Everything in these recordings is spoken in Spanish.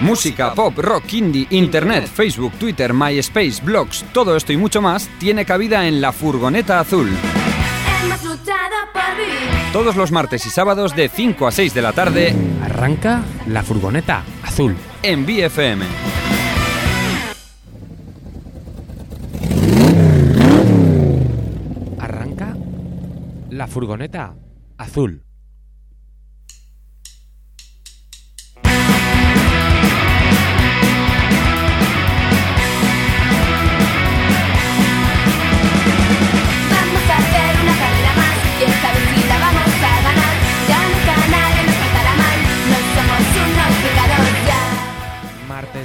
Música, pop, rock, indie, internet, Facebook, Twitter, MySpace, blogs, todo esto y mucho más tiene cabida en La Furgoneta Azul. Todos los martes y sábados de 5 a 6 de la tarde arranca La Furgoneta Azul en BFM. Arranca La Furgoneta Azul.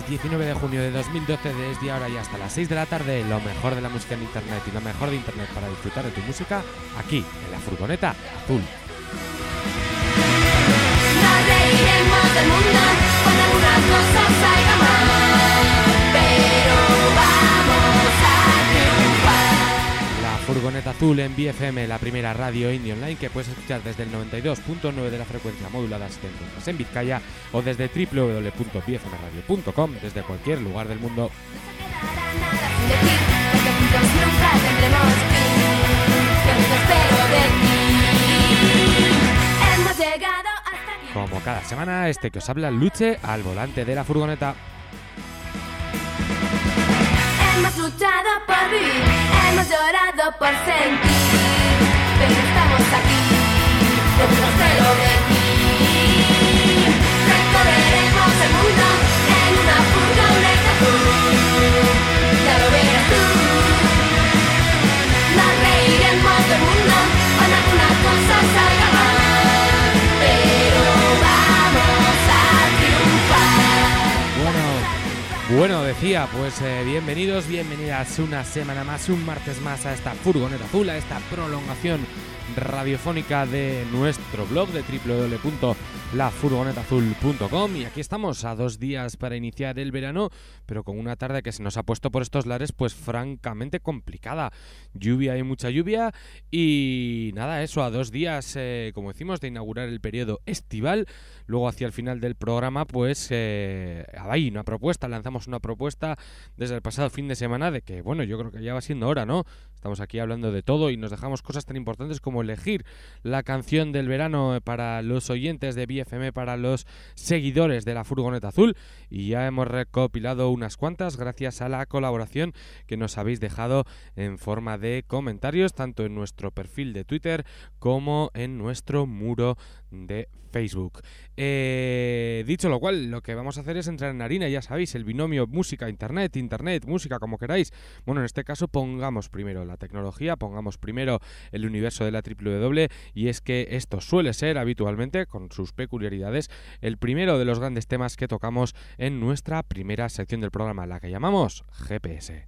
19 de junio de 2012, desde ahora y hasta las 6 de la tarde, lo mejor de la música en internet y lo mejor de internet para disfrutar de tu música, aquí, en la furgoneta azul. Mundo cuando alguna cosa salga mal, furgoneta azul en BFM, la primera radio indie online que puedes escuchar desde el 92.9 de la frecuencia modulada si te encuentras en Vizcaya o desde www.bfmradio.com desde cualquier lugar del mundo. Como cada semana, este que os habla luche al volante de la furgoneta. Hemos luchado por vivir, hemos llorado por sentir, pero estamos aquí, nosotros te lo decir. Recorreremos el mundo en una furgoneta azul, ya lo verás Bueno, decía, pues eh, bienvenidos, bienvenidas una semana más, un martes más a esta furgoneta azul, a esta prolongación radiofónica de nuestro blog de www.lafurgonetazul.com y aquí estamos a dos días para iniciar el verano, pero con una tarde que se nos ha puesto por estos lares pues francamente complicada. Lluvia y mucha lluvia y nada, eso a dos días, eh, como decimos, de inaugurar el periodo estival. Luego hacia el final del programa pues eh, hay una propuesta, lanzamos una propuesta desde el pasado fin de semana de que bueno, yo creo que ya va siendo hora, ¿no? Estamos aquí hablando de todo y nos dejamos cosas tan importantes como elegir la canción del verano para los oyentes de BFM, para los seguidores de la Furgoneta Azul. Y ya hemos recopilado unas cuantas gracias a la colaboración que nos habéis dejado en forma de comentarios, tanto en nuestro perfil de Twitter como en nuestro muro de Facebook. Eh, dicho lo cual, lo que vamos a hacer es entrar en harina, ya sabéis, el binomio música-internet, internet, música, como queráis. Bueno, en este caso pongamos primero la tecnología, pongamos primero el universo de la www y es que esto suele ser habitualmente, con sus peculiaridades, el primero de los grandes temas que tocamos en nuestra primera sección del programa, la que llamamos GPS.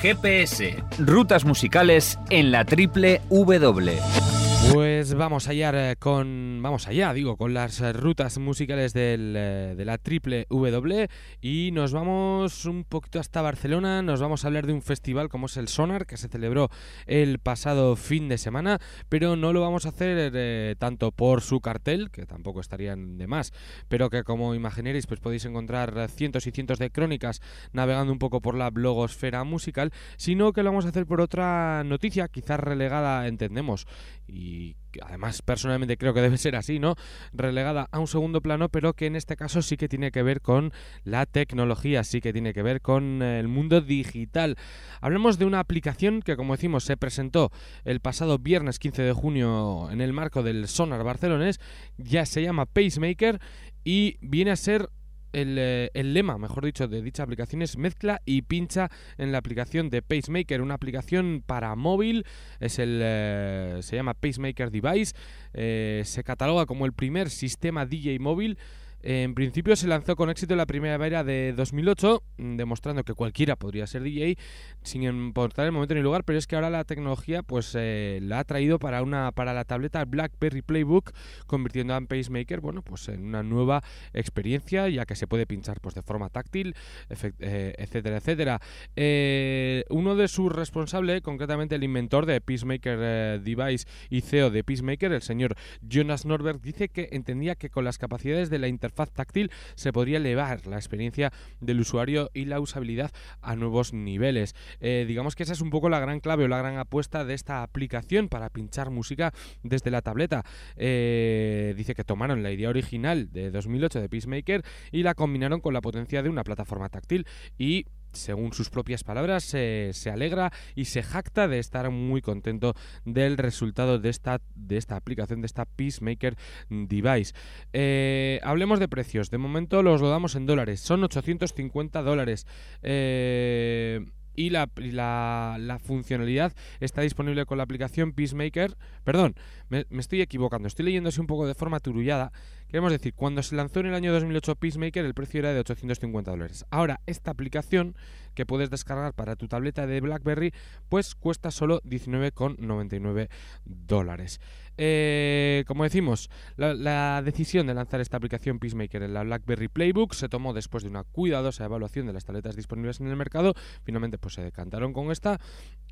GPS, rutas musicales en la triple W. Pues vamos allá eh, con vamos allá, digo, con las eh, rutas musicales eh, de la triple W y nos vamos un poquito hasta Barcelona, nos vamos a hablar de un festival como es el Sonar que se celebró el pasado fin de semana, pero no lo vamos a hacer tanto por su cartel, que tampoco estarían de más, pero que como imaginaréis pues podéis encontrar cientos y cientos de crónicas navegando un poco por la blogosfera musical, sino que lo vamos a hacer por otra noticia, quizás relegada, entendemos, y que además personalmente creo que debe ser así, ¿no? Relegada a un segundo plano, pero que en este caso sí que tiene que ver con la tecnología, sí que tiene que ver con eh, el mundo digital. Hablamos de una aplicación que, como decimos, se presentó el pasado viernes 15 de junio en el marco del Sonar Barcelonés, ya se llama Pacemaker y viene a ser el, eh, el lema, mejor dicho, de dicha aplicación es mezcla y pincha en la aplicación de Pacemaker, una aplicación para móvil, es el, eh, se llama Pacemaker Device, eh, se cataloga como el primer sistema DJ móvil. En principio se lanzó con éxito en la primavera de 2008, mm, demostrando que cualquiera podría ser DJ, sin importar el momento ni lugar, pero es que ahora la tecnología pues eh, la ha traído para una para la tableta BlackBerry Playbook, convirtiendo a Pacemaker, bueno, pues en una nueva experiencia, ya que se puede pinchar pues de forma táctil, eh, etcétera, etcétera. Eh, uno de sus responsables, concretamente el inventor de Peacemaker eh, Device y CEO de Peacemaker, el señor Jonas Norberg, dice que entendía que con las capacidades de la interfaz interfaz táctil se podría elevar la experiencia del usuario y la usabilidad a nuevos niveles. Eh, digamos que esa es un poco la gran clave o la gran apuesta de esta aplicación para pinchar música desde la tableta. Eh, dice que tomaron la idea original de 2008 de Peacemaker y la combinaron con la potencia de una plataforma táctil y según sus propias palabras, se, se alegra y se jacta de estar muy contento del resultado de esta, de esta aplicación, de esta Peacemaker Device. Eh, hablemos de precios. De momento los lo damos en dólares. Son 850 dólares. Eh, y la, la- funcionalidad está disponible con la aplicación Peacemaker. Perdón, me, me estoy equivocando, estoy leyendo así un poco de forma turullada. Queremos decir, cuando se lanzó en el año 2008 Peacemaker, el precio era de 850 dólares. Ahora, esta aplicación que puedes descargar para tu tableta de BlackBerry, pues cuesta solo 19,99 dólares. Eh, como decimos, la, decisión de lanzar esta aplicación Peacemaker en la BlackBerry Playbook se tomó después de una cuidadosa evaluación de las tabletas disponibles en el mercado. Finalmente, pues se decantaron con esta.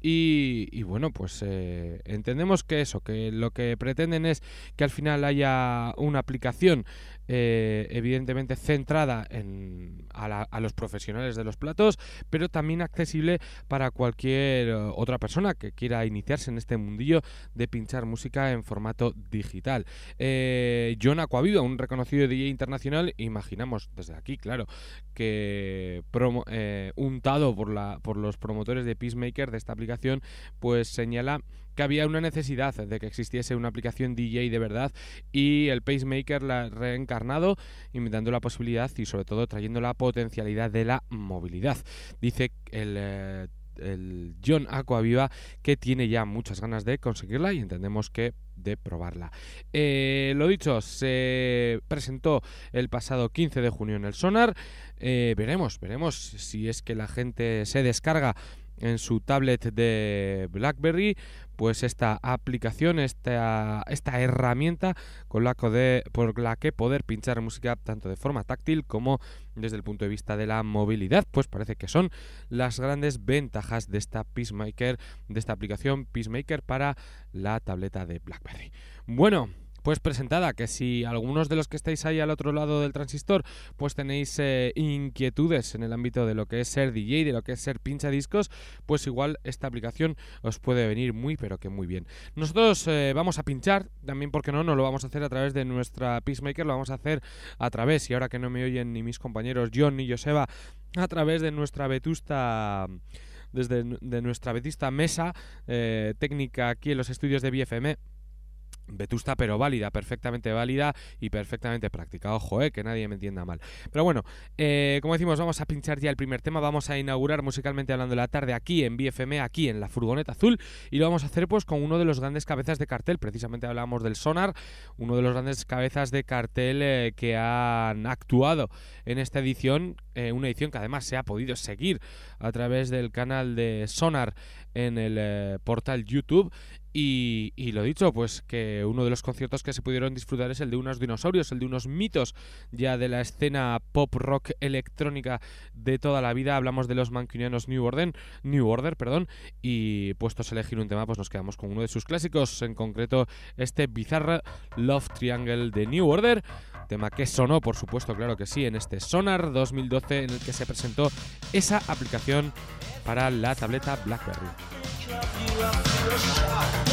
Y, bueno, pues eh, entendemos que eso, que lo que pretenden es que al final haya una aplicación eh, evidentemente centrada en, a, los profesionales de los platos, pero también accesible para cualquier otra persona que quiera iniciarse en este mundillo de pinchar música en digital. Eh, John Aquaviva, un reconocido DJ internacional, imaginamos desde aquí, claro, que promo- eh, untado por, la, por los promotores de Peacemaker de esta aplicación, pues señala que había una necesidad de que existiese una aplicación DJ de verdad y el Pacemaker la ha reencarnado, inventando la posibilidad y sobre todo trayendo la potencialidad de la movilidad. Dice el, eh, el John Aquaviva que tiene ya muchas ganas de conseguirla y entendemos que de probarla. Eh, lo dicho, se presentó el pasado 15 de junio en el Sonar. Eh, veremos, veremos si es que la gente se descarga en su tablet de BlackBerry, pues esta aplicación, esta, esta herramienta con la, code- por la que poder pinchar música tanto de forma táctil como desde el punto de vista de la movilidad, pues parece que son las grandes ventajas de esta Peacemaker, de esta aplicación Peacemaker para la tableta de BlackBerry. Bueno, pues presentada, que si algunos de los que estáis ahí al otro lado del transistor, pues tenéis eh, inquietudes en el ámbito de lo que es ser DJ, de lo que es ser pincha discos, pues igual esta aplicación os puede venir muy, pero que muy bien. Nosotros eh, vamos a pinchar, también porque no, no lo vamos a hacer a través de nuestra Peacemaker, lo vamos a hacer a través, y ahora que no me oyen ni mis compañeros John ni Joseba, a través de nuestra vetusta desde de nuestra vetusta mesa eh, técnica aquí en los estudios de BFM vetusta pero válida, perfectamente válida y perfectamente práctica. Ojo, eh, que nadie me entienda mal. Pero bueno, eh, como decimos, vamos a pinchar ya el primer tema, vamos a inaugurar musicalmente hablando la tarde aquí en BFM, aquí en la furgoneta azul, y lo vamos a hacer pues con uno de los grandes cabezas de cartel. Precisamente hablábamos del Sonar, uno de los grandes cabezas de cartel eh, que han actuado en esta edición, eh, una edición que además se ha podido seguir a través del canal de Sonar en el portal YouTube. Y, lo dicho, pues que uno de los conciertos que se pudieron disfrutar es el de unos dinosaurios, el de unos mitos ya de la escena pop rock electrónica de toda la vida. Hablamos de los mancunianos New Order, New Order, perdón, y puestos a elegir un tema, pues nos quedamos con uno de sus clásicos, en concreto este Bizarre Love Triangle de New Order, tema que sonó, por supuesto, claro que sí, en este Sonar 2012 en el que se presentó esa aplicación para la tableta BlackBerry. love you, I feel a shock.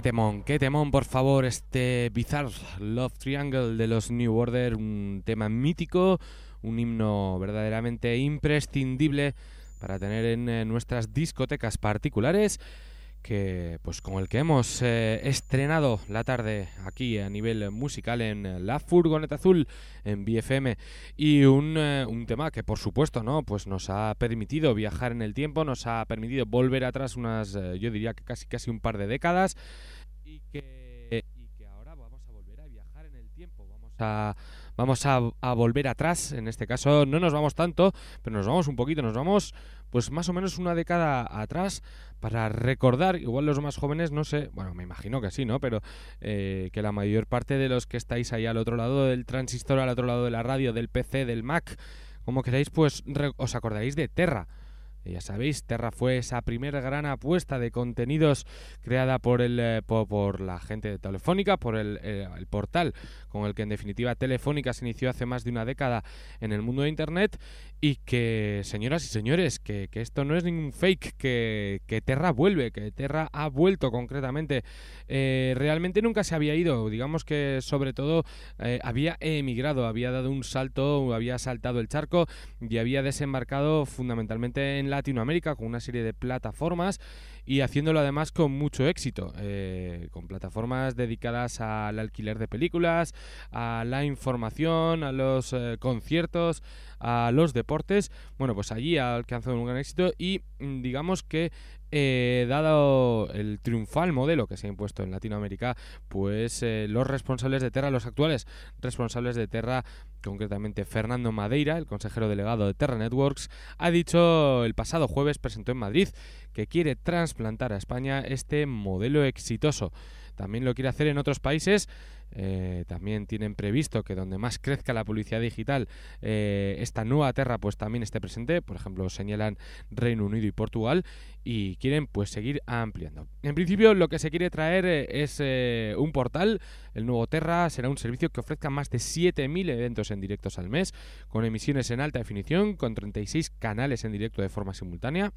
Qué temón, qué temón, por favor, este Bizarre Love Triangle de los New Order, un tema mítico, un himno verdaderamente imprescindible para tener en eh, nuestras discotecas particulares que pues con el que hemos eh, estrenado la tarde aquí a nivel musical en La Furgoneta Azul en BFM y un, eh, un, tema que por supuesto no pues nos ha permitido viajar en el tiempo nos ha permitido volver atrás unas eh, yo diría que casi casi un par de décadas. Y que, y que ahora vamos a volver a viajar en el tiempo. Vamos a vamos a, volver atrás en este caso no nos vamos tanto pero nos vamos un poquito nos vamos pues más o menos una década atrás para recordar, igual los más jóvenes, no sé, bueno, me imagino que sí, ¿no? Pero eh, que la mayor parte de los que estáis ahí al otro lado del transistor, al otro lado de la radio, del PC, del Mac, como queráis, pues os acordaréis de Terra. Ya sabéis, Terra fue esa primera gran apuesta de contenidos creada por, el, eh, por, la gente de Telefónica, por el, eh, el, portal con el que en definitiva Telefónica se inició hace más de una década en el mundo de Internet y que, señoras y señores, que, que esto no es ningún fake, que, que, Terra vuelve, que Terra ha vuelto concretamente. Eh, realmente nunca se había ido, digamos que sobre todo eh, había emigrado, había dado un salto, había saltado el charco y había desembarcado fundamentalmente en Latinoamérica con una serie de plataformas y haciéndolo además con mucho éxito, eh, con plataformas dedicadas al alquiler de películas, a la información, a los eh, conciertos, a los deportes. Bueno, pues allí ha alcanzado un gran éxito y mm, digamos que eh, dado el triunfal modelo que se ha impuesto en Latinoamérica, pues eh, los responsables de Terra, los actuales responsables de Terra, concretamente Fernando Madeira, el consejero delegado de Terra Networks, ha dicho el pasado jueves, presentó en Madrid, que quiere trasplantar a España este modelo exitoso. También lo quiere hacer en otros países eh, también tienen previsto que donde más crezca la publicidad digital, eh, esta nueva Terra pues también esté presente. Por ejemplo, señalan Reino Unido y Portugal y quieren pues seguir ampliando. En principio lo que se quiere traer eh, es un portal. El nuevo Terra será un servicio que ofrezca más de 7.000 eventos en directos al mes, con emisiones en alta definición, con 36 canales en directo de forma simultánea.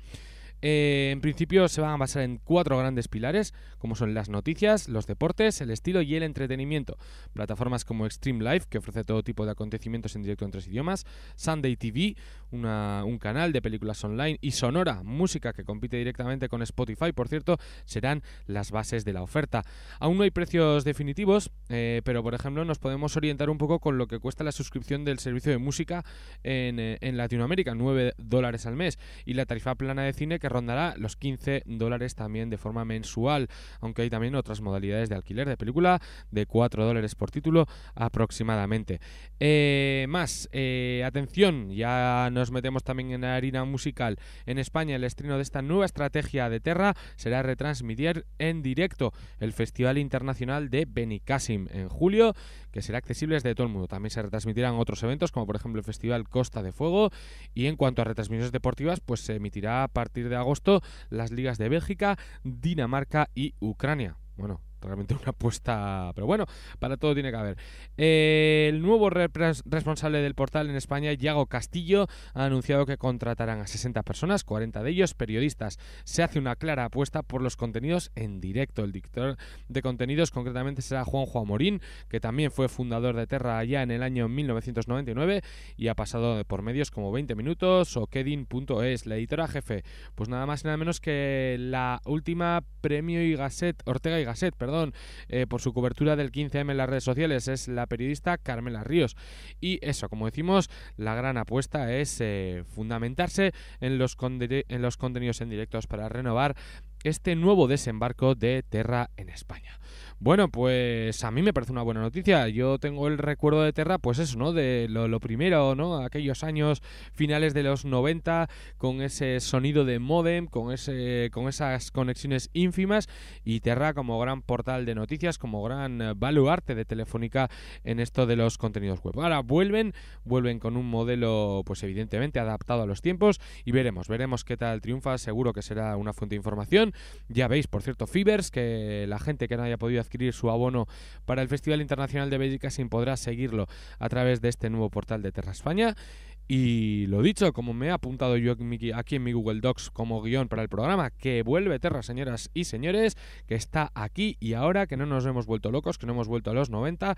Eh, en principio se van a basar en cuatro grandes pilares, como son las noticias, los deportes, el estilo y el entretenimiento. Plataformas como Extreme Life, que ofrece todo tipo de acontecimientos en directo en tres idiomas, Sunday TV, una, un canal de películas online, y Sonora, música que compite directamente con Spotify, por cierto, serán las bases de la oferta. Aún no hay precios definitivos, eh, pero por ejemplo nos podemos orientar un poco con lo que cuesta la suscripción del servicio de música en, eh, en Latinoamérica, 9 dólares al mes, y la tarifa plana de cine que rondará los 15 dólares también de forma mensual, aunque hay también otras modalidades de alquiler de película de 4 dólares por título aproximadamente. Eh, más, eh, atención, ya nos metemos también en la harina musical. En España el estreno de esta nueva estrategia de Terra será retransmitir en directo el Festival Internacional de Benicassim en julio que será accesible desde todo el mundo. También se retransmitirán otros eventos, como por ejemplo el Festival Costa de Fuego. Y en cuanto a retransmisiones deportivas, pues se emitirá a partir de agosto las ligas de Bélgica, Dinamarca y Ucrania. Bueno, realmente una apuesta, pero bueno, para todo tiene que haber. Eh, el nuevo responsable del portal en España, Yago Castillo, ha anunciado que contratarán a 60 personas, 40 de ellos periodistas. Se hace una clara apuesta por los contenidos en directo. El director de contenidos concretamente será Juanjo Amorín, que también fue fundador de Terra allá en el año 1999 y ha pasado por medios como 20 minutos o Kedin.es, la editora jefe. Pues nada más y nada menos que la última premio y Gasset, Ortega y Gasset, perdón eh, por su cobertura del 15M en las redes sociales. Es la periodista Carmela Ríos. Y eso, como decimos, la gran apuesta es eh, fundamentarse en los, en los contenidos en directos para renovar este nuevo desembarco de Terra en España. Bueno, pues a mí me parece una buena noticia. Yo tengo el recuerdo de Terra, pues eso, ¿no? De lo, primero, ¿no? Aquellos años finales de los 90, con ese sonido de modem, con, ese, con esas conexiones ínfimas, y Terra como gran portal de noticias, como gran eh, baluarte de Telefónica en esto de los contenidos web. Ahora vuelven, vuelven con un modelo, pues evidentemente adaptado a los tiempos, y veremos, veremos qué tal triunfa. Seguro que será una fuente de información. Ya veis, por cierto, Fibers, que la gente que no haya podido adquirir su abono para el Festival Internacional de Bélgica sin podrá seguirlo a través de este nuevo portal de Terra España. Y lo dicho, como me he apuntado yo aquí en mi Google Docs como guion para el programa, que vuelve Terra, señoras y señores, que está aquí y ahora, que no nos hemos vuelto locos, que no hemos vuelto a los 90,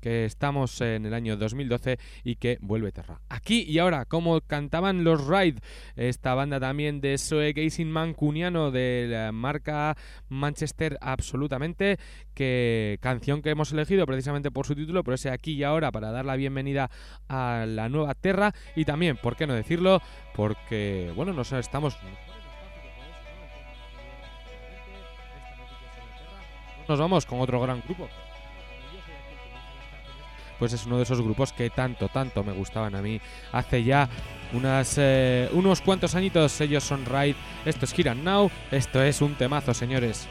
que estamos en el año 2012 y que vuelve Terra. Aquí y ahora, como cantaban los Ride, esta banda también de Soe Gazing mancuniano de la marca Manchester absolutamente, que canción que hemos elegido precisamente por su título, pero ese aquí y ahora para dar la bienvenida a la nueva Terra y también, ¿por qué no decirlo? Porque, bueno, nos estamos... Nos vamos con otro gran grupo pues es uno de esos grupos que tanto, tanto me gustaban a mí hace ya unas, eh, unos cuantos añitos. Ellos son Ride, esto es and Now, esto es un temazo, señores.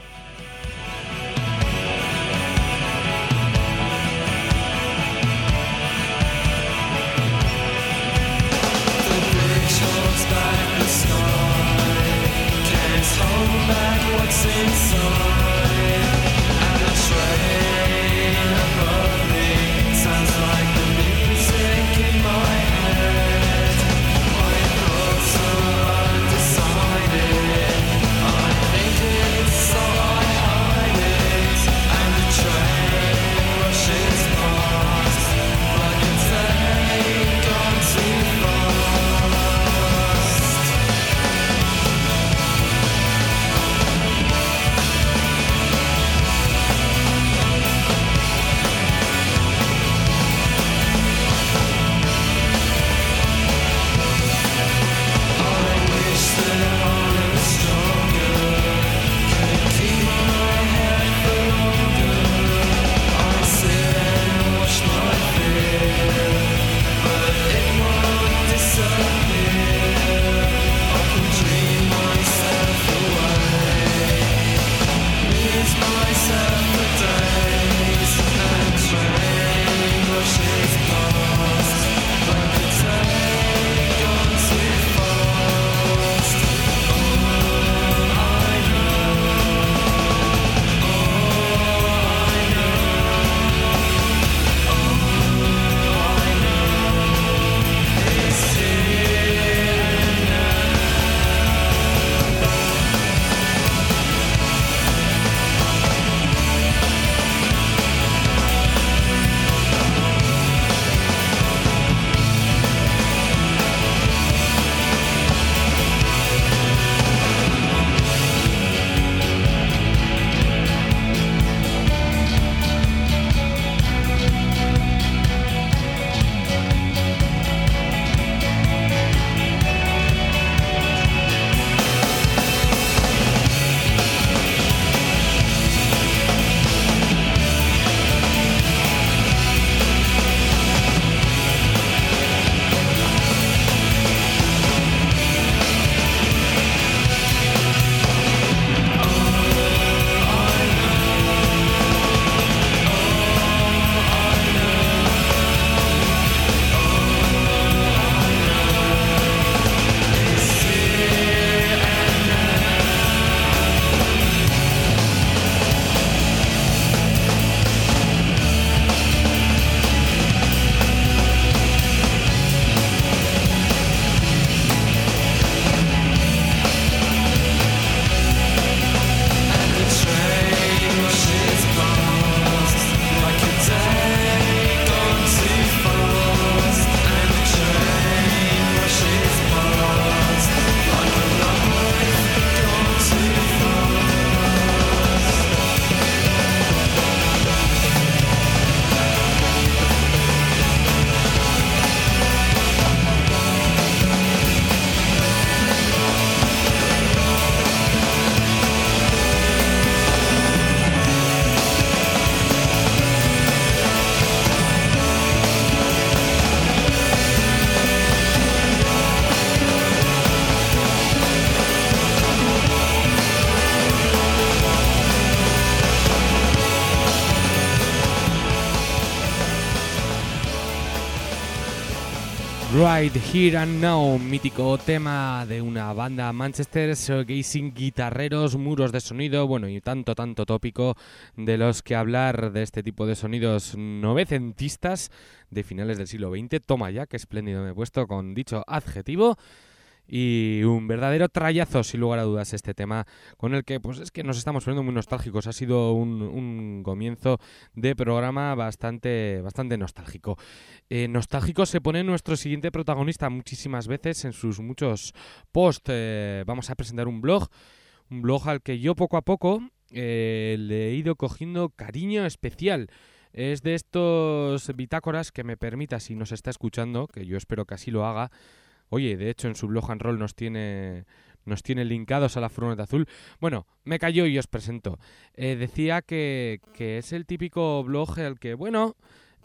Right Here and Now, mítico tema de una banda Manchester, Gazing guitarreros, muros de sonido, bueno, y tanto, tanto tópico de los que hablar de este tipo de sonidos novecentistas de finales del siglo XX. Toma ya, qué espléndido me he puesto con dicho adjetivo y un verdadero trayazo, sin lugar a dudas, este tema con el que pues es que nos estamos poniendo muy nostálgicos. Ha sido un, un comienzo de programa bastante, bastante nostálgico. Eh, nostálgico se pone nuestro siguiente protagonista muchísimas veces en sus muchos posts. Eh, vamos a presentar un blog, un blog al que yo poco a poco eh, le he ido cogiendo cariño especial. Es de estos bitácoras que me permita, si nos está escuchando, que yo espero que así lo haga, Oye, de hecho en su blog and roll nos tiene nos tiene linkados a la furgoneta azul. Bueno, me cayó y os presento. Eh, decía que, que, es el típico blog al que, bueno,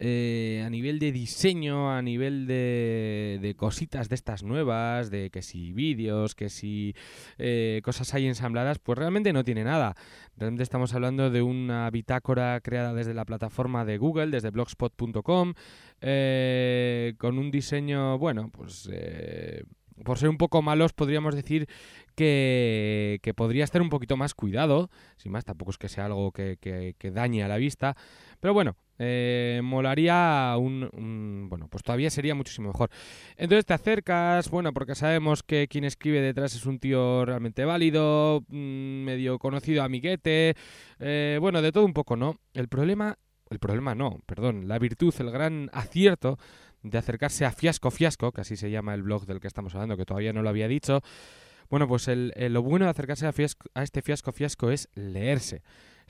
eh, a nivel de diseño, a nivel de, de, cositas de estas nuevas, de que si vídeos, que si eh, cosas hay ensambladas, pues realmente no tiene nada. Realmente estamos hablando de una bitácora creada desde la plataforma de Google, desde blogspot.com, eh, con un diseño, bueno, pues eh, por ser un poco malos, podríamos decir que, que, podría estar un poquito más cuidado. Sin más, tampoco es que sea algo que, dañe a la vista. Pero bueno, eh, molaría un, un, Bueno, pues todavía sería muchísimo mejor. Entonces te acercas, bueno, porque sabemos que quien escribe detrás es un tío realmente válido, mmm, medio conocido, amiguete. Eh, bueno, de todo un poco, ¿no? El problema. El problema no, perdón. La virtud, el gran acierto de acercarse a Fiasco Fiasco, que así se llama el blog del que estamos hablando, que todavía no lo había dicho. Bueno, pues el, el, lo bueno de acercarse a, fiasco, a este Fiasco Fiasco es leerse.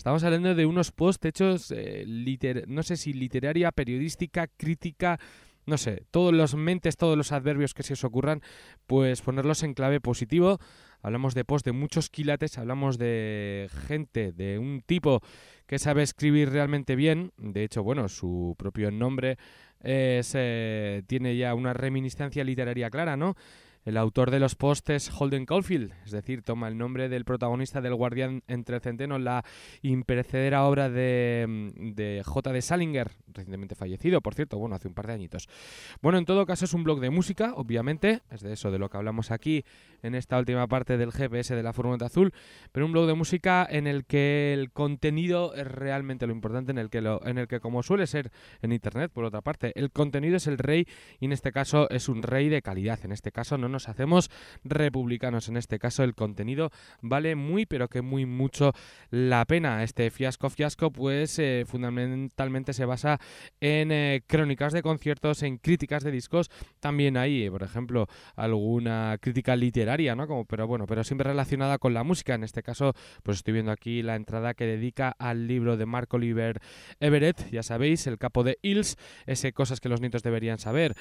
Estamos hablando de unos posts hechos, eh, no sé si literaria, periodística, crítica, no sé, todos los mentes, todos los adverbios que se os ocurran, pues ponerlos en clave positivo. Hablamos de posts de muchos quilates, hablamos de gente, de un tipo que sabe escribir realmente bien. De hecho, bueno, su propio nombre es, eh, tiene ya una reminiscencia literaria clara, ¿no? El autor de los postes Holden Caulfield, es decir, toma el nombre del protagonista del Guardián entre el Centeno, la imperecedera obra de, de J. de Salinger, recientemente fallecido, por cierto, bueno, hace un par de añitos. Bueno, en todo caso es un blog de música, obviamente, es de eso de lo que hablamos aquí en esta última parte del GPS de la Furgoneta Azul, pero un blog de música en el que el contenido es realmente lo importante, en el que, lo, en el que como suele ser en Internet, por otra parte, el contenido es el rey y en este caso es un rey de calidad, en este caso no nos hacemos republicanos. En este caso el contenido vale muy pero que muy mucho la pena. Este fiasco fiasco pues eh, fundamentalmente se basa en eh, crónicas de conciertos, en críticas de discos. También hay, eh, por ejemplo, alguna crítica literaria, ¿no? Como, pero bueno, pero siempre relacionada con la música. En este caso, pues estoy viendo aquí la entrada que dedica al libro de Mark Oliver Everett, ya sabéis, el capo de Hills, ese cosas que los nietos deberían saber.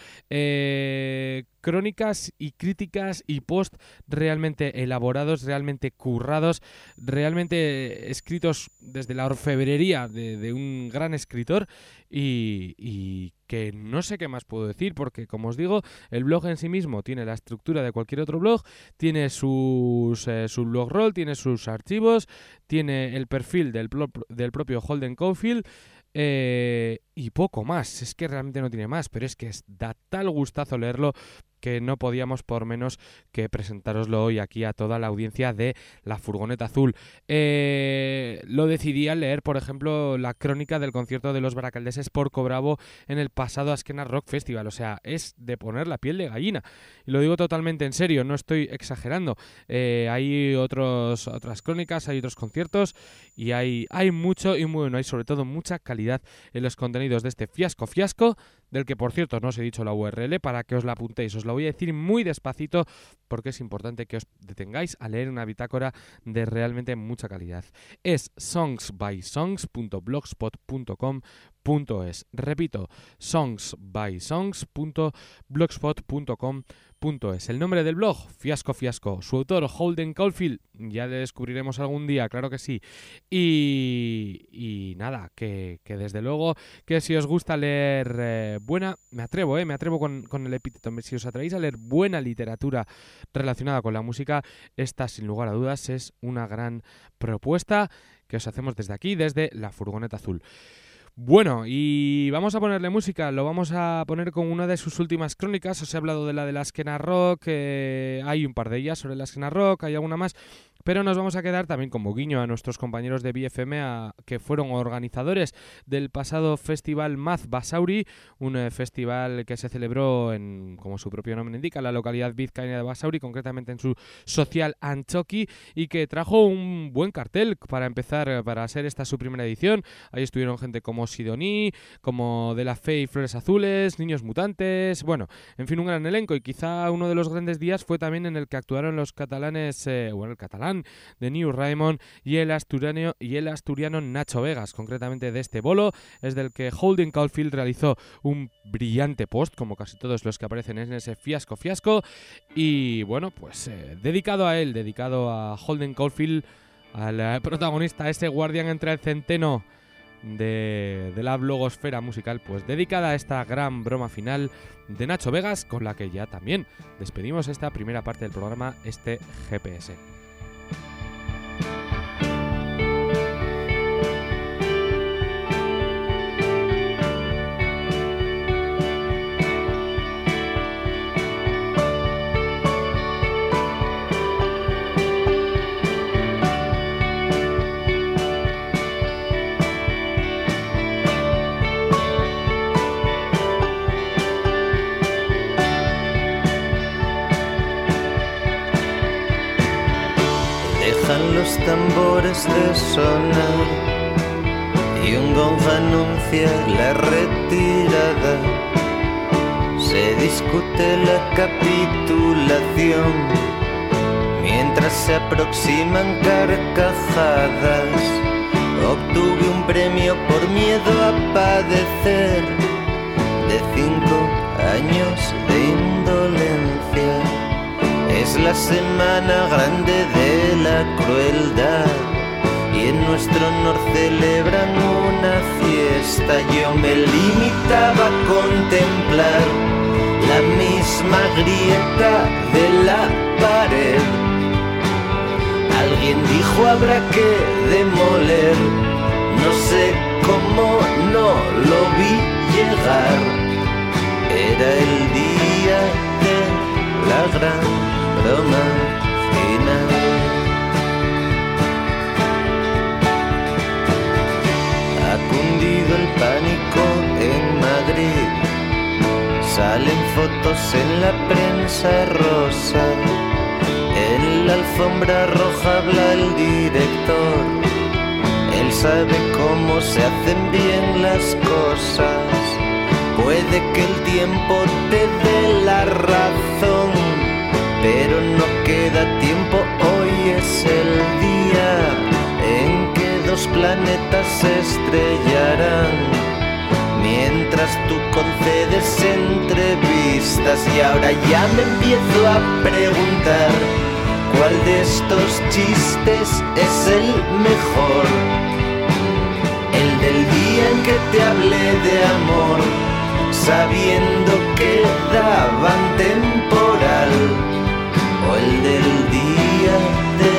Crónicas y críticas y post realmente elaborados, realmente currados, realmente escritos desde la orfebrería de, un gran escritor y, que no sé qué más puedo decir porque como os digo el blog en sí mismo tiene la estructura de cualquier otro blog tiene sus, eh, su blog tiene sus archivos tiene el perfil del, del propio Holden Caulfield eh, y poco más, es que realmente no tiene más, pero es que da tal gustazo leerlo que no podíamos por menos que presentároslo hoy aquí a toda la audiencia de La Furgoneta Azul. Eh, lo decidí al leer, por ejemplo, la crónica del concierto de los baracaldeses por Cobravo en el pasado Askena Rock Festival. O sea, es de poner la piel de gallina. Y lo digo totalmente en serio, no estoy exagerando. Eh, hay otros, otras crónicas, hay otros conciertos y hay, hay mucho y muy bueno. Hay sobre todo mucha calidad en los contenidos de este fiasco fiasco del que por cierto no os he dicho la URL para que os la apuntéis. Os lo voy a decir muy despacito porque es importante que os detengáis a leer una bitácora de realmente mucha calidad. Es songsbysongs.blogspot.com.es. Repito, songsbysongs.blogspot.com.es es el nombre del blog, Fiasco Fiasco. Su autor, Holden Caulfield, ya le descubriremos algún día, claro que sí. Y, y nada, que, que, desde luego que si os gusta leer eh, buena, me atrevo, eh, me atrevo con, con, el epíteto, si os atrevéis a leer buena literatura relacionada con la música, esta sin lugar a dudas es una gran propuesta que os hacemos desde aquí, desde la furgoneta azul. Bueno, y vamos a ponerle música, lo vamos a poner con una de sus últimas crónicas, os he hablado de la de la Esquena Rock, eh, hay un par de ellas sobre la Esquena Rock, hay alguna más, pero nos vamos a quedar también como guiño a nuestros compañeros de BFM a, que fueron organizadores del pasado festival Maz Basauri, un eh, festival que se celebró en, como su propio nombre indica, la localidad vizcaína de Basauri, concretamente en su social Anchoqui, y que trajo un buen cartel para empezar, eh, para ser esta su primera edición. Ahí estuvieron gente como Sidoní, como De la Fe y Flores Azules, Niños Mutantes, bueno, en fin, un gran elenco, y quizá uno de los grandes días fue también en el que actuaron los catalanes, eh, bueno, el catalán, de New Raymond y el, asturiano, y el asturiano Nacho Vegas. Concretamente de este bolo es del que Holden Caulfield realizó un brillante post, como casi todos los que aparecen en ese fiasco fiasco. Y bueno, pues eh, dedicado a él, dedicado a Holden Caulfield, al protagonista, ese guardián entre el centeno de, de, la blogosfera musical, pues dedicada a esta gran broma final de Nacho Vegas, con la que ya también despedimos esta primera parte del programa, este GPS. De sonar y un gong anuncia la retirada. Se discute la capitulación mientras se aproximan carcajadas. Obtuve un premio por miedo a padecer de cinco años de indolencia. Es la semana grande de la crueldad en nuestro honor celebran una fiesta. Yo me limitaba a contemplar la misma grieta de la pared. Alguien dijo habrá que demoler, no sé cómo no lo vi llegar. Era el día de la gran broma Salen fotos en la prensa rosa. En la alfombra roja habla el director. Él sabe cómo se hacen bien las cosas. Puede que el tiempo te dé la razón pero no queda tiempo, hoy es el día en que dos planetas se estrellarán. Mientras tú concedes entrevistas y ahora ya me empiezo a preguntar cuál de estos chistes es el mejor. El del día en que te hablé de amor, sabiendo que daban temporal o el del día de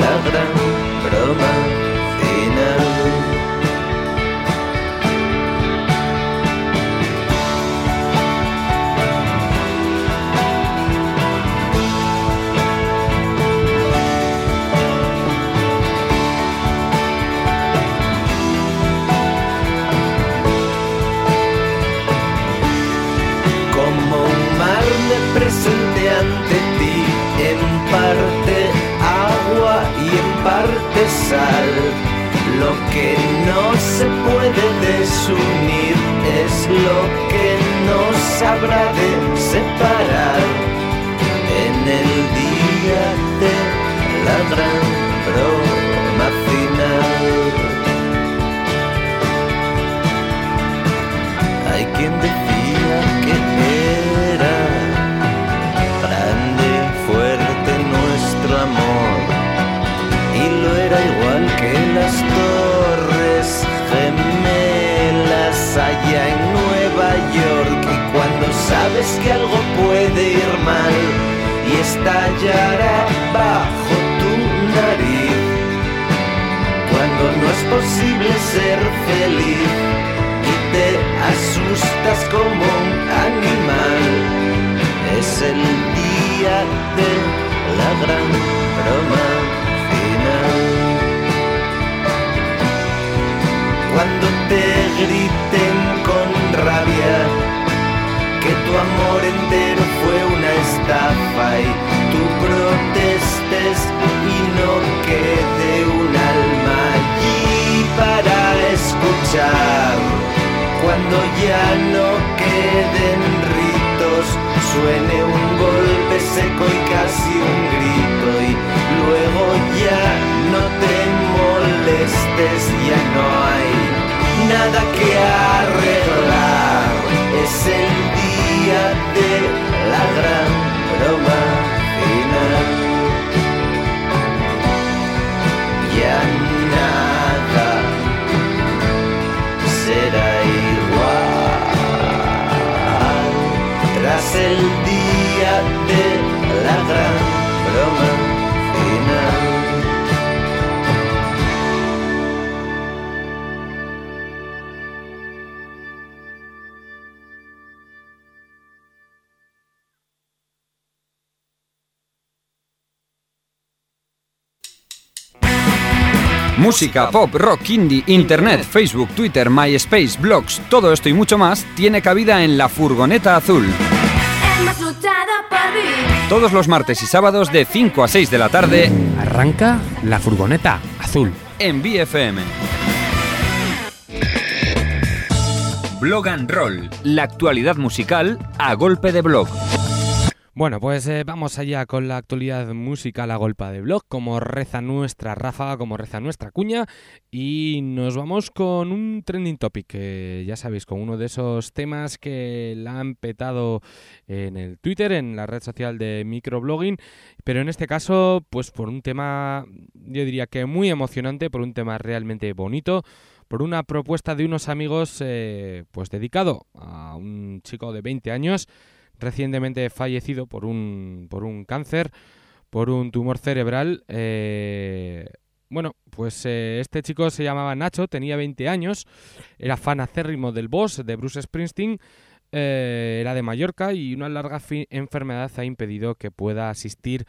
la gran broma final. Lo que no se puede desunir es lo que nos habrá de separar en el día de la gran broma final. Hay quien decía que estafa y tú protestes y no quede un alma allí para escuchar. Cuando ya no queden ritos, suene un golpe seco y casi un grito y luego ya no te molestes, ya no hay nada que arreglar. Es el día de la gran broma final. Ya nada será igual tras el día de la gran broma Música, pop, rock, indie, internet, Facebook, Twitter, MySpace, blogs, todo esto y mucho más tiene cabida en La Furgoneta Azul. Todos los martes y sábados de 5 a 6 de la tarde Arranca la furgoneta azul. en BFM. Blog and Roll, la actualidad musical a golpe de blog. Bueno, pues eh, vamos allá con la actualidad musical a golpa de blog, como reza nuestra ráfaga, como reza nuestra cuña, y nos vamos con un trending topic, que ya sabéis, con uno de esos temas que la han petado en el Twitter, en la red social de microblogging, pero en este caso, pues por un tema, yo diría que muy emocionante, por un tema realmente bonito, por una propuesta de unos amigos, eh, pues dedicado a un chico de 20 años, recientemente fallecido por un, por un cáncer, por un tumor cerebral. eh, bueno, pues eh, este chico se llamaba Nacho, tenía 20 años, era fan acérrimo del boss de Bruce Springsteen, eh, era de Mallorca y una larga enfermedad ha impedido que pueda asistir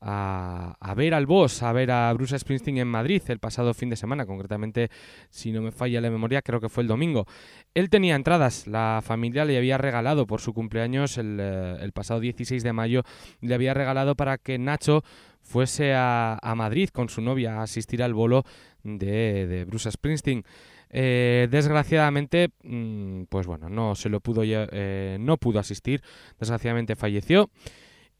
a, ver al boss, a ver a Bruce Springsteen en Madrid el pasado fin de semana, concretamente, si no me falla la memoria, creo que fue el domingo. Él tenía entradas, la familia le había regalado por su cumpleaños el, eh, pasado 16 de mayo, le había regalado para que Nacho fuese a, Madrid con su novia a asistir al bolo de, de Bruce Springsteen. Eh, desgraciadamente, mm, pues bueno, no se lo pudo, eh, no pudo asistir, desgraciadamente falleció.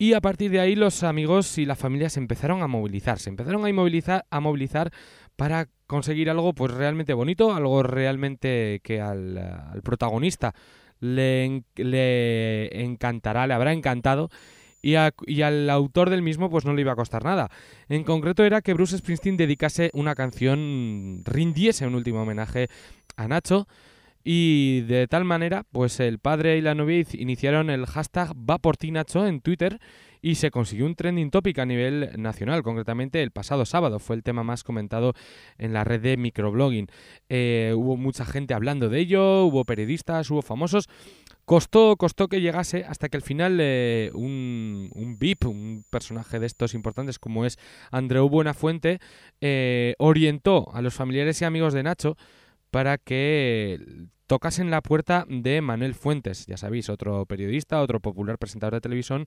Y a partir de ahí los amigos y la familia se empezaron a movilizar, se empezaron a movilizar, a movilizar para conseguir algo pues realmente bonito, algo realmente que al, protagonista le, en- le encantará, le habrá encantado y, y al autor del mismo pues no le iba a costar nada. En concreto era que Bruce Springsteen dedicase una canción, rindiese un último homenaje a Nacho y de tal manera pues el padre y la novia iniciaron el hashtag va por ti Nacho en Twitter y se consiguió un trending topic a nivel nacional, concretamente el pasado sábado fue el tema más comentado en la red de microblogging. Eh, hubo mucha gente hablando de ello, hubo periodistas, hubo famosos. Costó, costó que llegase hasta que al final eh, un, un VIP, un personaje de estos importantes como es Andreu Buenafuente, eh, orientó a los familiares y amigos de Nacho para que tocasen la puerta de Manuel Fuentes, ya sabéis, otro periodista, otro popular presentador de televisión,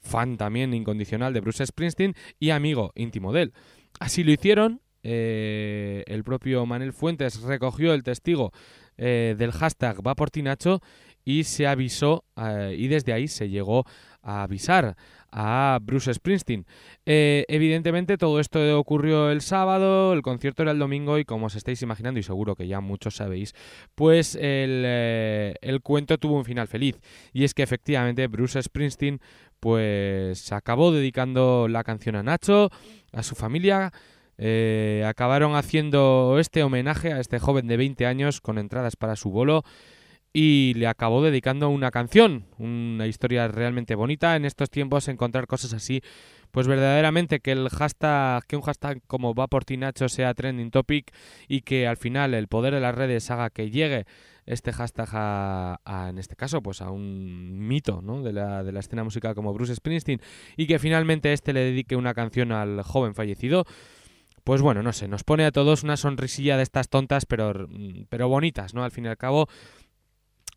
fan también incondicional de Bruce Springsteen y amigo íntimo de él. Así lo hicieron, eh, el propio Manuel Fuentes recogió el testigo eh, del hashtag va por ti Nacho y se avisó eh, y desde ahí se llegó a avisar a Bruce Springsteen. Eh, evidentemente todo esto ocurrió el sábado, el concierto era el domingo y como os estáis imaginando y seguro que ya muchos sabéis, pues el, eh, el cuento tuvo un final feliz y es que efectivamente Bruce Springsteen pues acabó dedicando la canción a Nacho, a su familia, eh, acabaron haciendo este homenaje a este joven de 20 años con entradas para su bolo y le acabó dedicando una canción, una historia realmente bonita. En estos tiempos encontrar cosas así, pues verdaderamente que el hashtag, que un hashtag como va por ti Nacho sea trending topic y que al final el poder de las redes haga que llegue este hashtag a, a, en este caso pues a un mito ¿no? de, la, de la escena musical como Bruce Springsteen y que finalmente este le dedique una canción al joven fallecido pues bueno, no sé, nos pone a todos una sonrisilla de estas tontas pero, pero bonitas, ¿no? Al fin y al cabo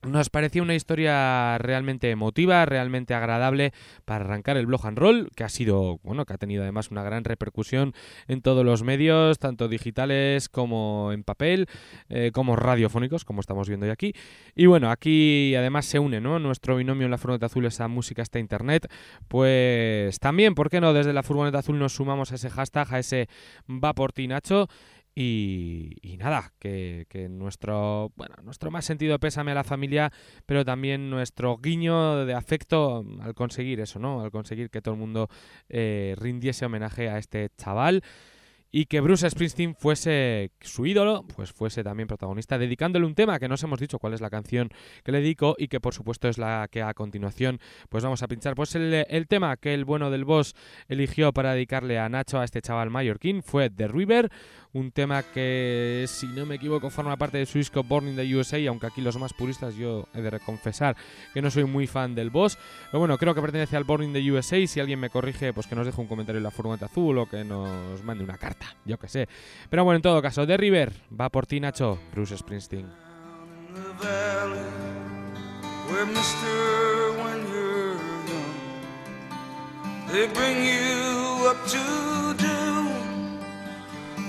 nos parecía una historia realmente emotiva, realmente agradable para arrancar el blog and roll, que ha sido, bueno, que ha tenido además una gran repercusión en todos los medios, tanto digitales como en papel, eh, como radiofónicos, como estamos viendo hoy aquí. Y bueno, aquí además se une. Nuestro binomio en la furgoneta azul, esa música, esta internet. Pues también, ¿por qué no? Desde la furgoneta azul nos sumamos a ese hashtag, a ese va por ti, Nacho. Y, y, nada, que, que, nuestro, bueno, nuestro más sentido pésame a la familia, pero también nuestro guiño de afecto al conseguir eso, ¿no? Al conseguir que todo el mundo eh, rindiese homenaje a este chaval y que Bruce Springsteen fuese su ídolo, pues fuese también protagonista, dedicándole un tema que no os hemos dicho cuál es la canción que le dedico y que por supuesto es la que a continuación pues vamos a pinchar. Pues el, el tema que el bueno del boss eligió para dedicarle a Nacho, a este chaval mallorquín, fue The River, un tema que si no me equivoco forma parte de su disco Born in the USA, aunque aquí los más puristas yo he de confesar que no soy muy fan del boss, pero bueno, creo que pertenece al Born in the USA, si alguien me corrige pues que nos deje un comentario en la furgoneta azul o que nos mande una carta yo que sé. Pero bueno, en todo caso, The River va por ti, Nacho, Bruce Springsteen. They bring you up to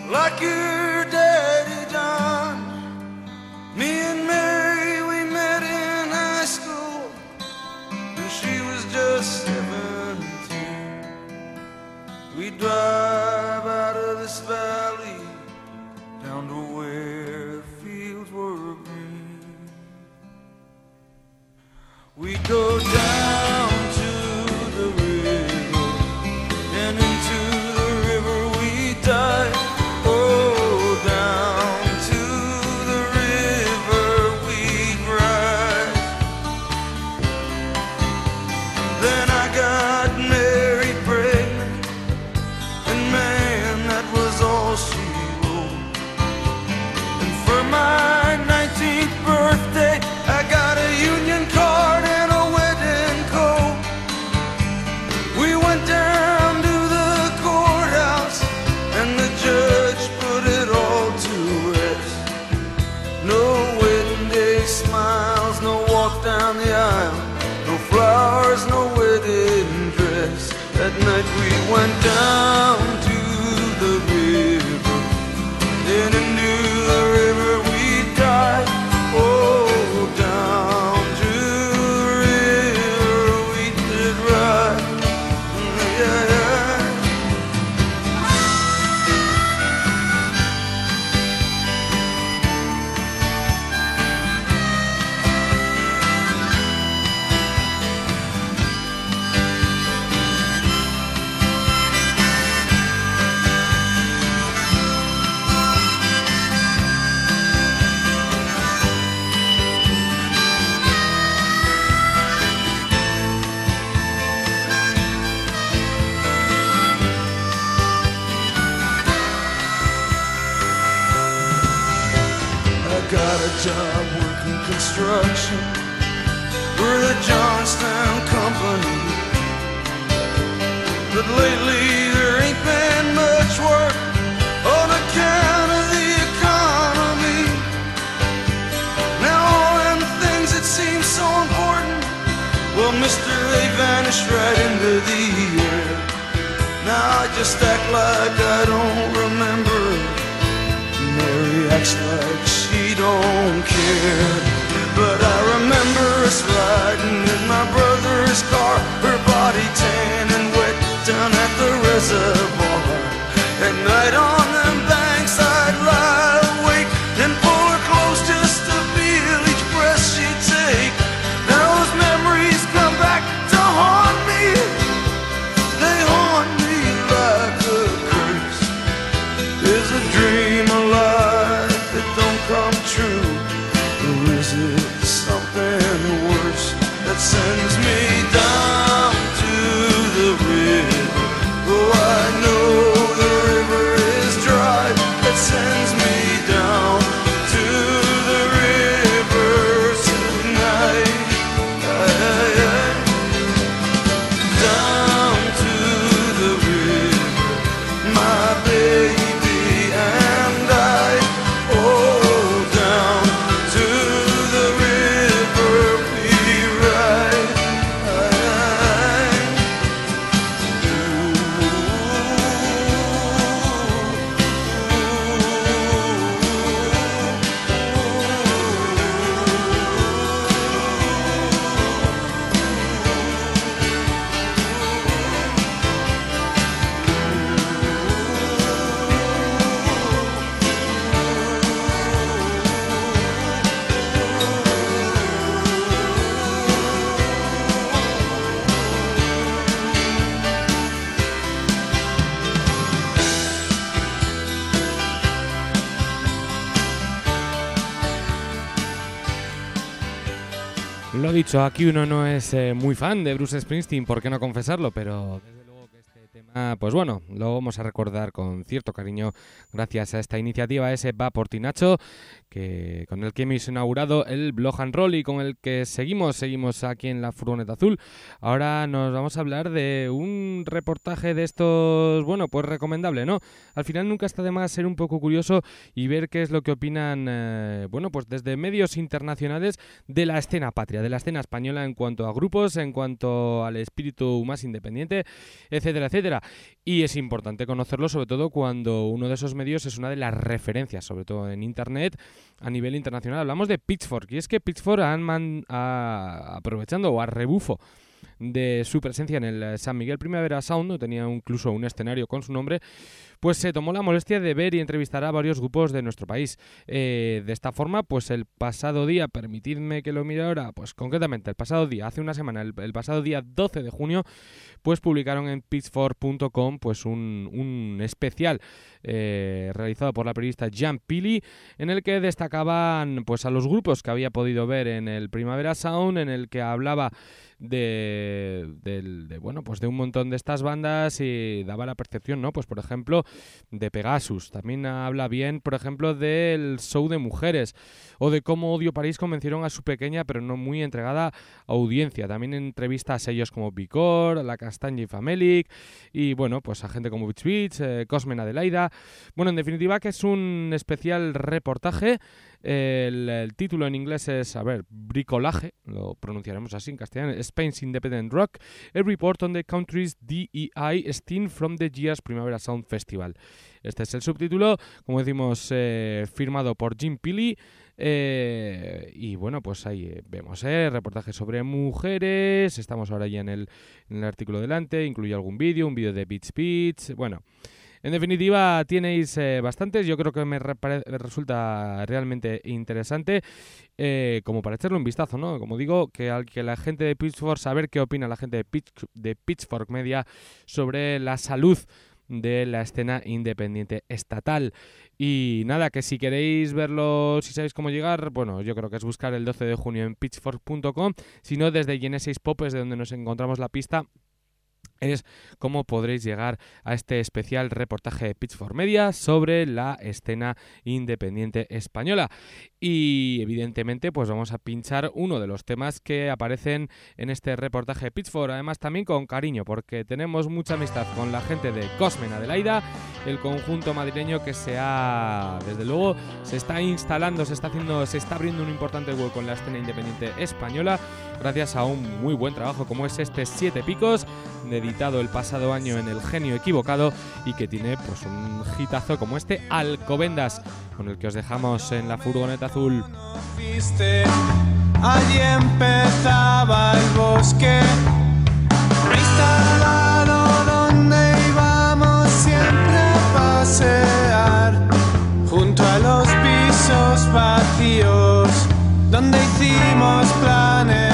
like your daddy done. Me and Mary, we met in high school, and she was just seventeen. We drive out of this valley down to where the fields were green. We go down well, Mister, they vanished right into the air. Now I just act like I don't remember. Mary acts like she don't care. But I remember us riding in my brother's car, her body tan and wet down at the reservoir. At night on Hudson. Lo dicho, aquí uno no es eh, muy fan de Bruce Springsteen, ¿por qué no confesarlo? Pero desde luego que este tema, pues bueno, lo vamos a recordar con cierto cariño gracias a esta iniciativa ese Va por ti Nacho, que con el que hemos inaugurado el Blog and Roll y con el que seguimos, seguimos aquí en la furgoneta azul. Ahora nos vamos a hablar de un reportaje de estos, bueno, pues recomendable, ¿no? Al final nunca está de más ser un poco curioso y ver qué es lo que opinan, eh, bueno, pues desde medios internacionales de la escena patria, de la escena española en cuanto a grupos, en cuanto al espíritu más independiente, etcétera, etcétera. Y es importante conocerlo sobre todo cuando uno de esos medios es una de las referencias, sobre todo en Internet, a nivel internacional. Hablamos de Pitchfork, y es que Pitchfork han man- aprovechando o a rebufo de su presencia en el eh, San Miguel Primavera Sound, tenía incluso un escenario con su nombre, pues se tomó la molestia de ver y entrevistar a varios grupos de nuestro país. Eh, de esta forma, pues el pasado día, permitidme que lo mire ahora, pues concretamente el pasado día, hace una semana, el, el pasado día 12 de junio, pues publicaron en pitchfork.com pues un, un especial eh, realizado por la periodista Jan Pili en el que destacaban pues a los grupos que había podido ver en el Primavera Sound en el que hablaba de, del- de, bueno pues de un montón de estas bandas y daba la percepción no pues por ejemplo de Pegasus. También habla bien por ejemplo del show de mujeres o de cómo Odio París convencieron a su pequeña pero no muy entregada audiencia. También entrevista a sellos como Vicor La Castaña y Famelic y bueno pues a gente como Beach Beach eh, Cosmen Adelaida. Bueno en definitiva que es un especial reportaje el, título en inglés es, a ver, Bricolaje, lo pronunciaremos así en castellano, Spain's Independent Rock, a report on the country's DEI scene from the year's Primavera Sound Festival. Este es el subtítulo, como decimos, eh, firmado por Jim Pili. eh, y bueno, pues ahí eh, vemos eh, reportajes sobre mujeres. Estamos ahora ya en el, artículo delante. Incluye algún vídeo, un vídeo de Beats Beats. Bueno, en definitiva, tenéis eh, bastantes. Yo creo que me resulta realmente interesante eh, como para echarle un vistazo, ¿no? Como digo, que al que la gente de Pitchfork, saber qué opina la gente de, Pitch- de Pitchfork Media sobre la salud de la escena independiente estatal. Y nada, que si queréis verlo, si sabéis cómo llegar, bueno, yo creo que es buscar el 12 de junio en pitchfork.com, si no desde Genesis Pop es de donde nos encontramos la pista es cómo podréis llegar a este especial reportaje de Pitchfork Media sobre la escena independiente española. Y evidentemente, pues vamos a pinchar uno de los temas que aparecen en este reportaje de Pitchfork. Además, también con cariño, porque tenemos mucha amistad con la gente de Cosmen Adelaida, el conjunto madrileño que se ha, desde luego, se está instalando, se está haciendo, se está abriendo un importante hueco en la escena independiente española, gracias a un muy buen trabajo como es este Siete Picos, editado el pasado año en El Genio Equivocado y que tiene pues un hitazo como este Alcobendas, con el que os dejamos en la furgoneta azul. allí empezaba el bosque. Junto a los pisos vacíos, donde hicimos planes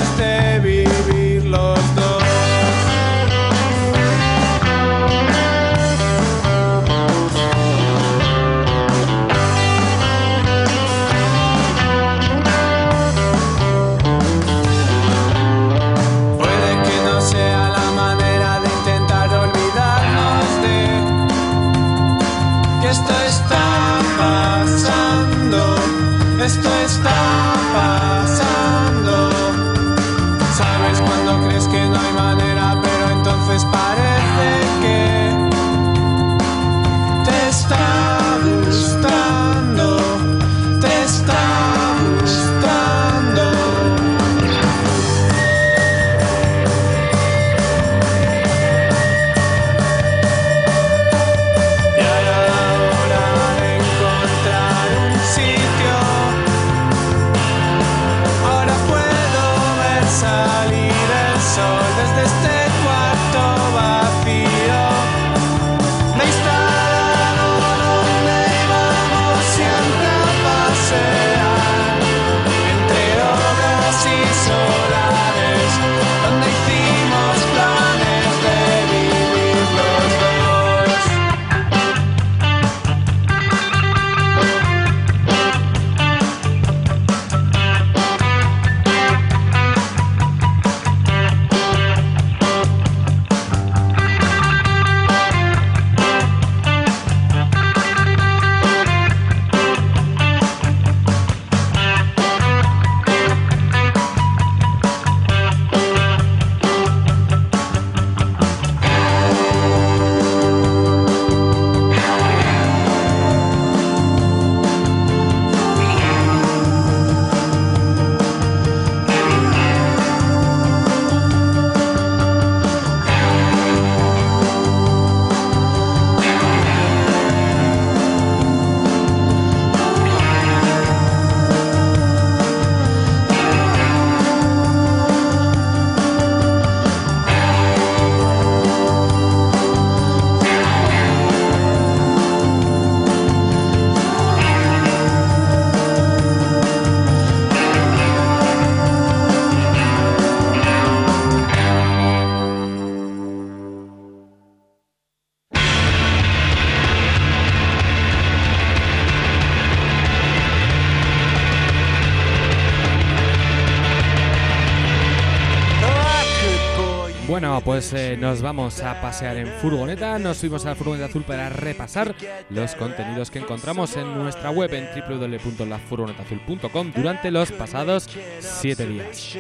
pues eh, nos vamos a pasear en furgoneta. Nos fuimos a la furgoneta azul para repasar los contenidos que encontramos en nuestra web en www.lafurgonetaazul.com durante los pasados siete días.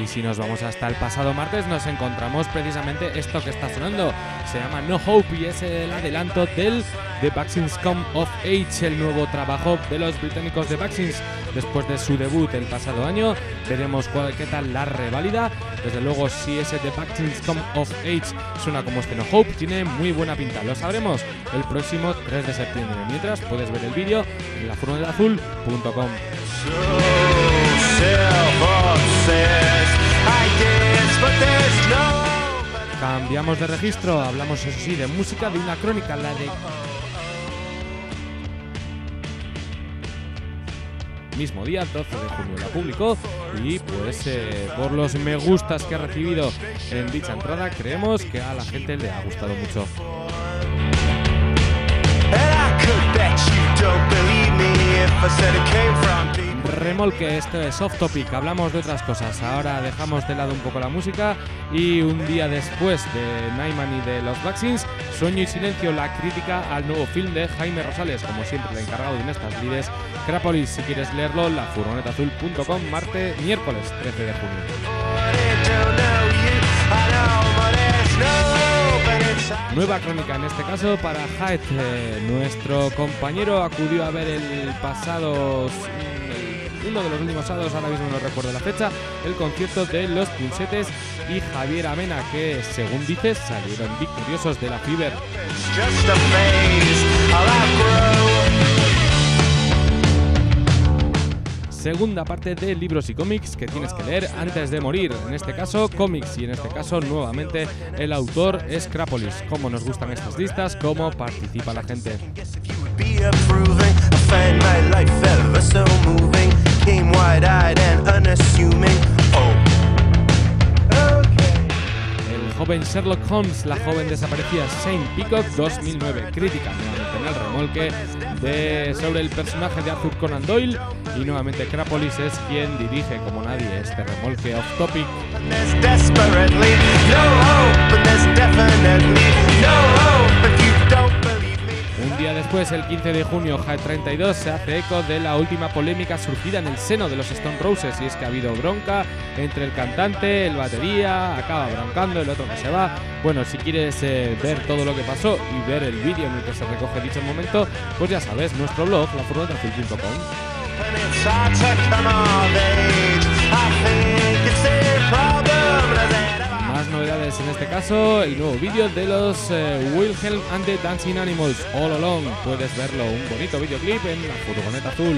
Y si nos vamos hasta el pasado martes, nos encontramos precisamente esto que está sonando. Se llama No Hope y es el adelanto del The Vaccines Come of Age, el nuevo trabajo de los británicos de Vaccines. Después de su debut el pasado año, veremos cuál, qué tal la reválida. Desde luego, si ese The Vaccines Come of Age suena como este No Hope, tiene muy buena pinta. Lo sabremos el próximo 3 de septiembre. Mientras, puedes ver el vídeo en lafurgonetaazul.com. Cambiamos de registro, hablamos eso sí de música, de una crónica, la de mismo día, 12 de junio la publicó y pues eh, por los me gustas que ha recibido en dicha entrada creemos que a la gente le ha gustado mucho. Remolque, esto es Off Topic, hablamos de otras cosas. Ahora dejamos de lado un poco la música y un día después de Naiman y de los Vaccines, Sueño y Silencio, la crítica al nuevo film de Jaime Rosales, como siempre el encargado en estas lides, Crapolis. Si quieres leerlo, la furgonetaazul.com, martes, miércoles 13 de junio. Nueva crónica en este caso para Haet. Eh, nuestro compañero acudió a ver el pasado. Uno de los últimos sábados, ahora mismo no recuerdo la fecha, el concierto de Los Punsetes y Javier Amena, que según dices salieron victoriosos de la outgrow. Segunda parte de libros y cómics que tienes que leer antes de morir. En este caso, cómics y en este caso, nuevamente, el autor es Crapolis. Cómo nos gustan estas listas, cómo participa la gente. Wide-eyed and unassuming. Oh. Okay. El joven Sherlock Holmes, la joven desaparecida Shane Peacock 2009. Crítica nuevamente en el remolque de, sobre el personaje de Arthur Conan Doyle. Y nuevamente Crapolis es quien dirige como nadie este remolque off topic. There's desperately no hope, but there's definitely después, el 15 de junio, High 32 se hace eco de la última polémica surgida en el seno de los Stone Roses y es que ha habido bronca entre el cantante, el batería, acaba broncando, el otro que se va. Bueno, si quieres eh, ver todo lo que pasó y ver el vídeo en el que se recoge dicho momento, pues ya sabes, nuestro blog, lafurgonetazul.com. caso, el nuevo vídeo de los eh, Wilhelm and the Dancing Animals All Along. Puedes verlo, un bonito videoclip en la furgoneta azul.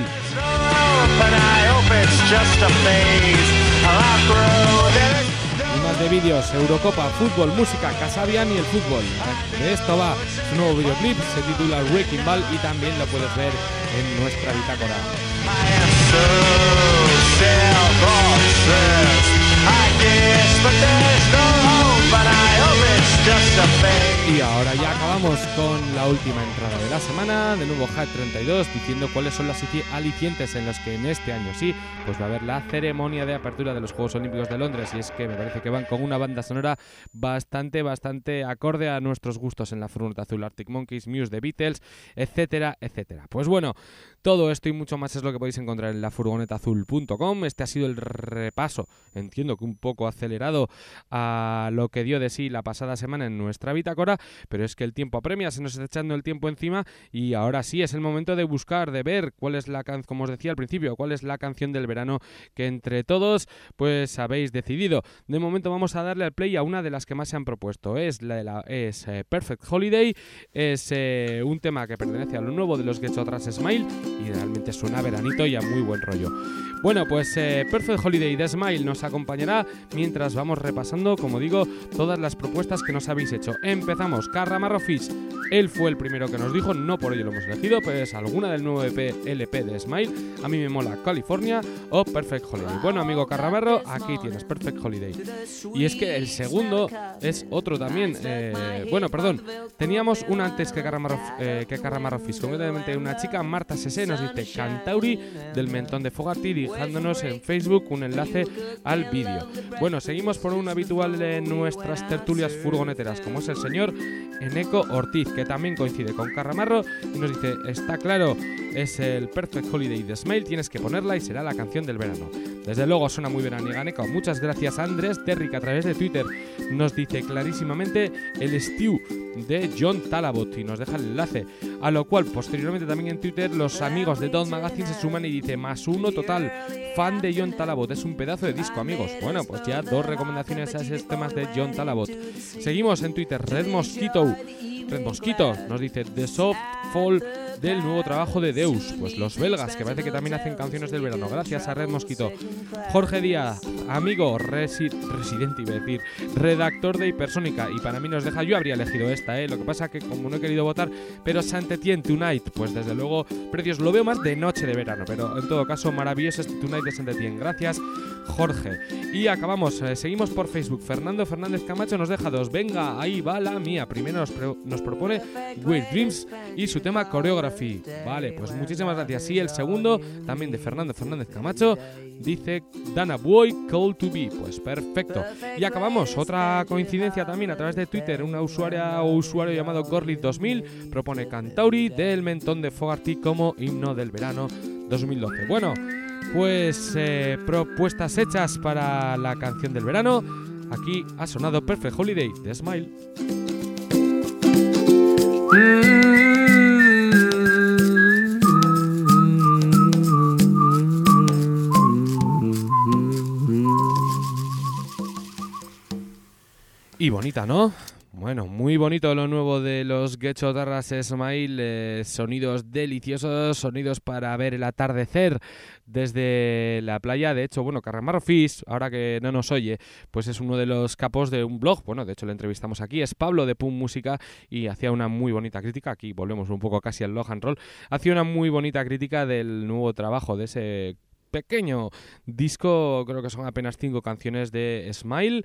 Y más de vídeos, Eurocopa, fútbol, música, Casabian y el fútbol. De esto va su nuevo videoclip, se titula Wrecking Ball y también lo puedes ver en nuestra bitácora. I guess, but there's no Y ahora ya acabamos con la última entrada de la semana, de nuevo Hat 32, diciendo cuáles son las alici- alicientes en los que en este año sí, pues va a haber la ceremonia de apertura de los Juegos Olímpicos de Londres. Y es que me parece que van con una banda sonora bastante, bastante acorde a nuestros gustos en la furgoneta azul Arctic Monkeys, Muse, The Beatles, etcétera, etcétera. Pues bueno, todo esto y mucho más es lo que podéis encontrar en la furgonetaazul.com. Este ha sido el repaso, entiendo que un poco acelerado, a lo que dio de sí la pasada semana en nuestra bitácora, pero es que el tiempo apremia, se nos está echando el tiempo encima y ahora sí es el momento de buscar, de ver cuál es la canción, como os decía al principio, cuál es la canción del verano que entre todos pues habéis decidido. De momento vamos a darle al play a una de las que más se han propuesto. Es la de la es eh, Perfect Holiday, es eh, un tema que pertenece a lo nuevo de los Get Otras Smile y realmente suena veranito y a muy buen rollo. Bueno, pues eh, Perfect Holiday de Smile nos acompañará mientras vamos repasando, como digo, todas las propuestas que nos habéis hecho. Empezamos, Carramarro Fish. Él fue el primero que nos dijo, no por ello lo hemos elegido, pero es alguna del nuevo EP LP de Smile. A mí me mola California o Perfect Holiday. Bueno, amigo Carramarro, aquí tienes Perfect Holiday. Y es que el segundo es otro también. eh, bueno, perdón. Teníamos una antes que Carramarro, eh, que Carramarro Fish, concretamente una chica, Marta Nos dice Cantauri del Mentón de Fogarty, dejándonos en Facebook un enlace al vídeo. Bueno, seguimos por un habitual de nuestras tertulias furgoneteras, como es el señor Eneco Ortiz, que también coincide con Carramarro y nos dice, está claro, es el Perfect Holiday de Smile, tienes que ponerla y será la canción del verano. Desde luego suena muy veraniega, Eneco. Muchas gracias Andrés Terrick a través de Twitter. Nos dice clarísimamente el Stew de John Talabot y nos deja el enlace. A lo cual posteriormente también en Twitter los amigos de Don Magazine se suman y dice más uno total. Fan de John Talabot, es un pedazo de disco amigos. Bueno, pues ya dos recomendaciones a esos temas de John Talabot. Seguimos en Twitter, Red Mosquito. Red Mosquito nos dice The Soft Fall del nuevo trabajo de Deus, pues los belgas, que parece que también hacen canciones del verano. Gracias a Red Mosquito. Jorge Díaz, amigo, resi- residente, iba a decir, redactor de Hipersónica, y para mí nos deja, yo habría elegido esta, ¿eh? lo que pasa que como no he querido votar, pero Saint-Étienne Tonight, pues desde luego, precios lo veo más de noche de verano, pero en todo caso, maravilloso este Tonight de Saint-Étienne. Gracias, Jorge. Y acabamos, eh, seguimos por Facebook. Fernando Fernández Camacho nos deja dos. Venga, ahí va la mía. Primero nos, nos propone Weird Dreams y su tema Vale, pues muchísimas gracias. Y el segundo, también de Fernando Fernández Camacho, dice Dana Boy Call to Be. Pues perfecto. Y acabamos. Otra coincidencia también a través de Twitter. Una usuaria o usuario llamado Gorlit2000 propone Cantauri del mentón de Fogarty como himno del verano 2012. Bueno, pues eh, propuestas hechas para la canción del verano. Aquí ha sonado Perfect Holiday de Smile. Y bonita, ¿no? Bueno, muy bonito lo nuevo de los Gecho Tarras Smile, eh, sonidos deliciosos, sonidos para ver el atardecer desde la playa. De hecho, bueno, Carramarro Fish, ahora que no nos oye, pues es uno de los capos de un blog. Bueno, de hecho le entrevistamos aquí, es Pablo de Pum Música y hacía una muy bonita crítica. Aquí volvemos un poco casi al log and roll. Hacía una muy bonita crítica del nuevo trabajo de ese pequeño disco, creo que son apenas cinco canciones de Smile.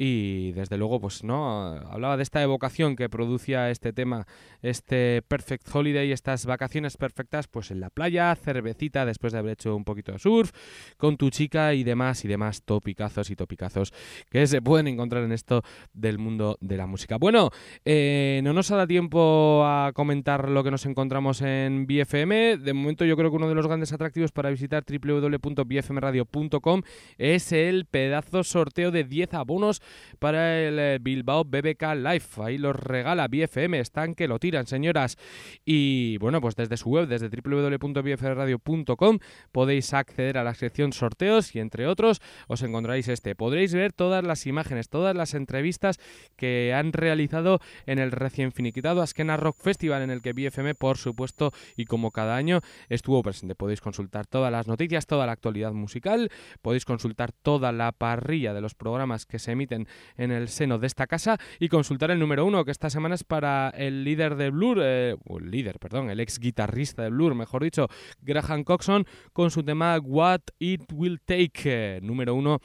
Y desde luego pues no hablaba de esta evocación que producía este tema, este Perfect Holiday, estas vacaciones perfectas pues en la playa, cervecita después de haber hecho un poquito de surf con tu chica y demás y demás topicazos y topicazos que se pueden encontrar en esto del mundo de la música. Bueno, eh, no nos ha dado tiempo a comentar lo que nos encontramos en BFM. De momento yo creo que uno de los grandes atractivos para visitar www.bfmradio.com es el pedazo sorteo de 10 abonos para el eh, Bilbao BBK Live. Ahí los regala BFM, están que lo tiran, señoras. Y bueno, pues desde su web, desde www.bfmradio.com podéis acceder a la sección sorteos y entre otros os encontraréis este. Podréis ver todas las imágenes, todas las entrevistas que han realizado en el recién finiquitado Askena Rock Festival en el que BFM, por supuesto, y como cada año, estuvo presente. Podéis consultar todas las noticias, toda la actualidad musical, podéis consultar toda la parrilla de los programas que se emiten en el seno de esta casa y consultar el número uno, que esta semana es para el líder de Blur, eh, el líder, perdón, el ex guitarrista de Blur, mejor dicho, Graham Coxon, con su tema What It Will Take, eh, número uno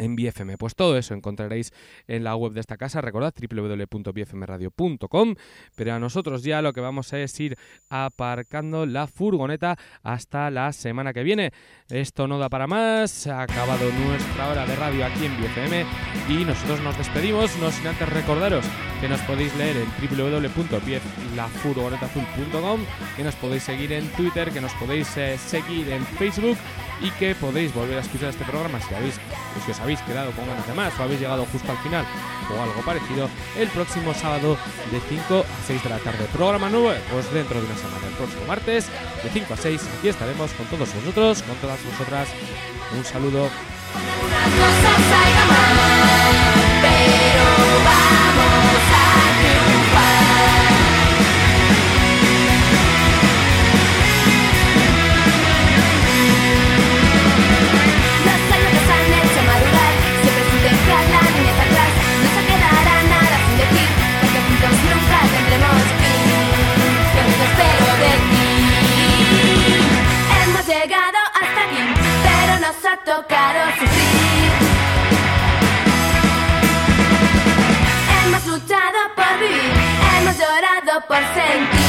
en BFM. Pues todo eso encontraréis en la web de esta casa, recordad www.bfmradio.com, pero a nosotros ya lo que vamos a es ir aparcando la furgoneta hasta la semana que viene. Esto no da para más, ha acabado nuestra hora de radio aquí en BFM y nosotros nos despedimos, no sin antes recordaros que nos podéis leer en www.lafurgonetaazul.com, que nos podéis seguir en Twitter, que nos podéis eh, seguir en Facebook y que podéis volver a escuchar este programa si habéis, pues, si os habéis quedado con ganas de más o habéis llegado justo al final o algo parecido el próximo sábado de 5 a 6 de la tarde. Programa nuevo, pues dentro de una semana, el próximo martes de 5 a 6 aquí estaremos con todos vosotros, con todas vosotras. Un saludo. Pero nos ha tocado sufrir. Hemos luchado por vivir, hemos llorado por sentir,